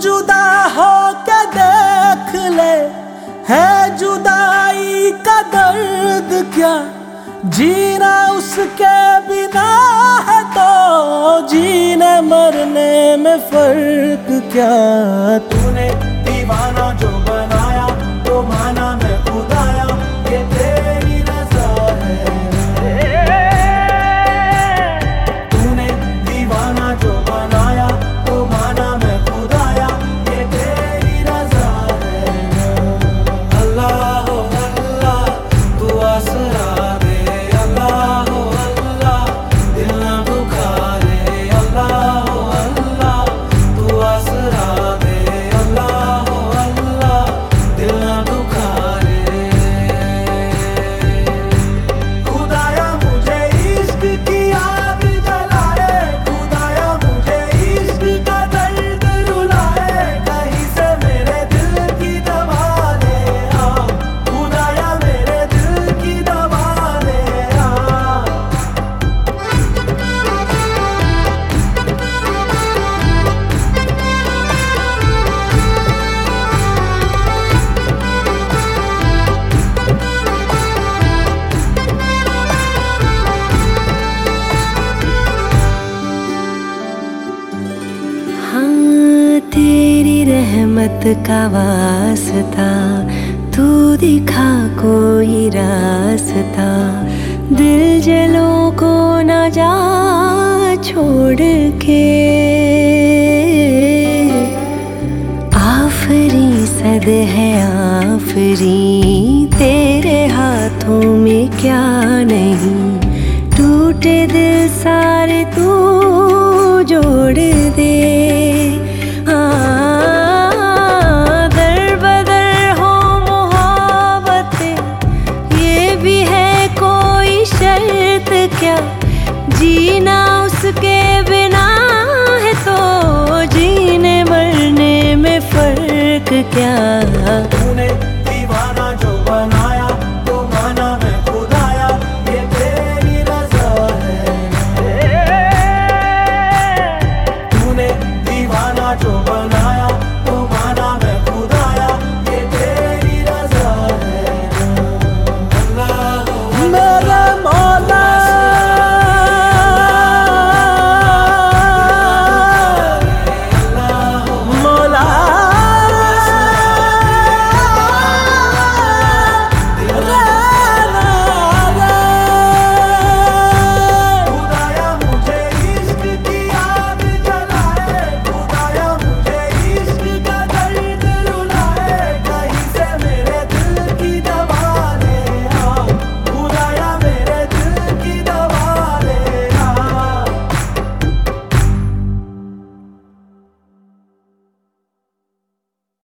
जुदा हो के देख ले, है जुदाई का दर्द क्या? जीना उसके बिना है तो जीने मरने में फ़र्क क्या? तूने रहमत का वास्ता, तू दिखा कोई रास्ता। दिल जलों को ना जा छोड़ के। आफरी सद है आफरी, तेरे हाथों में क्या नहीं? टूटे दिल सारे तू फ़र्क क्या तूने दीवाना जो बनाया तो माना मैं खुदाया। ये तेरी रजा है। तूने दीवाना जो बनाया